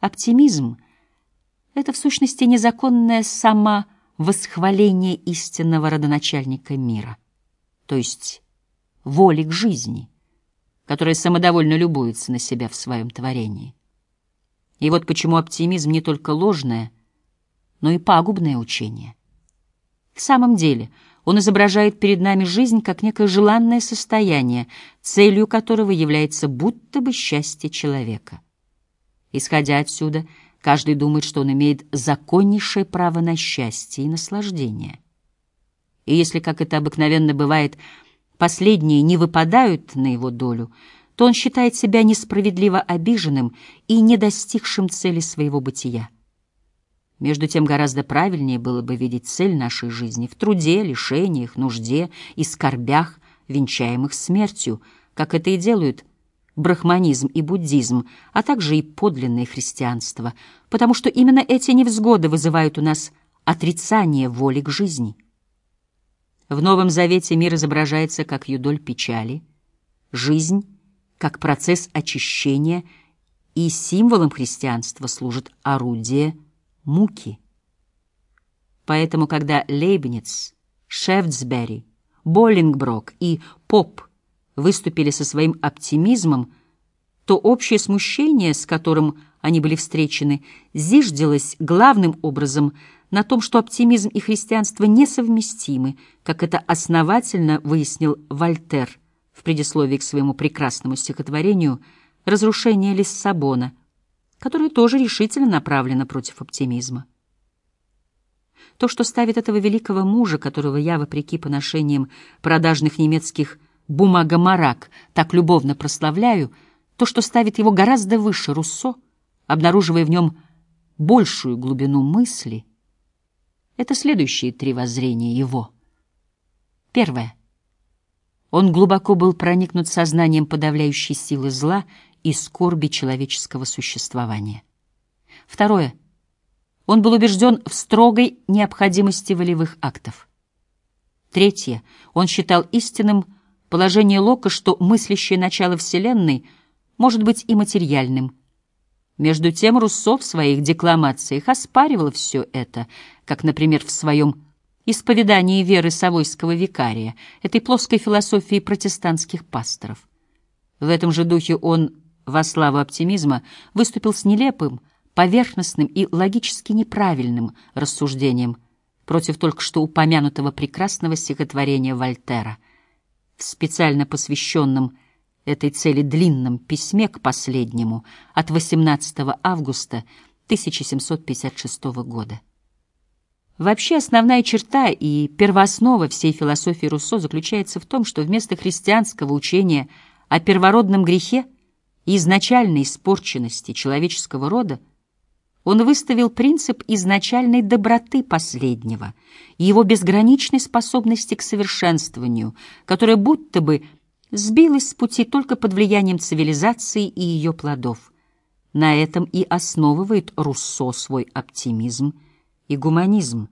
Оптимизм — это в сущности незаконное самовосхваление истинного родоначальника мира, то есть воли к жизни, которая самодовольно любуется на себя в своем творении. И вот почему оптимизм не только ложное, но и пагубное учение. В самом деле он изображает перед нами жизнь как некое желанное состояние, целью которого является будто бы счастье человека. Исходя отсюда, каждый думает, что он имеет законнейшее право на счастье и наслаждение. И если, как это обыкновенно бывает, последние не выпадают на его долю, то он считает себя несправедливо обиженным и не достигшим цели своего бытия. Между тем гораздо правильнее было бы видеть цель нашей жизни в труде, лишениях, нужде и скорбях, венчаемых смертью, как это и делают брахманизм и буддизм, а также и подлинное христианство, потому что именно эти невзгоды вызывают у нас отрицание воли к жизни. В Новом Завете мир изображается как юдоль печали, жизнь как процесс очищения, и символом христианства служит орудие муки. Поэтому, когда Лейбниц, Шефтсбери, Боллингброк и Поп выступили со своим оптимизмом, то общее смущение, с которым они были встречены, зиждилось главным образом на том, что оптимизм и христианство несовместимы, как это основательно выяснил Вольтер в предисловии к своему прекрасному стихотворению «Разрушение Лиссабона», которое тоже решительно направлено против оптимизма. То, что ставит этого великого мужа, которого я, вопреки поношениям продажных немецких бумагомарак, так любовно прославляю, то, что ставит его гораздо выше Руссо, обнаруживая в нем большую глубину мысли, это следующие три воззрения его. Первое. Он глубоко был проникнут сознанием подавляющей силы зла и скорби человеческого существования. Второе. Он был убежден в строгой необходимости волевых актов. Третье. Он считал истинным положение Лока, что мыслящее начало Вселенной может быть и материальным. Между тем Руссо в своих декламациях оспаривал все это, как, например, в своем исповедании веры Савойского викария, этой плоской философии протестантских пасторов. В этом же духе он, во славу оптимизма, выступил с нелепым, поверхностным и логически неправильным рассуждением против только что упомянутого прекрасного стихотворения Вольтера, в специально посвященном этой цели длинном письме к последнему от 18 августа 1756 года. Вообще основная черта и первооснова всей философии Руссо заключается в том, что вместо христианского учения о первородном грехе и изначальной испорченности человеческого рода он выставил принцип изначальной доброты последнего и его безграничной способности к совершенствованию, которая будто бы сбилась с пути только под влиянием цивилизации и ее плодов. На этом и основывает Руссо свой оптимизм – и гуманизм.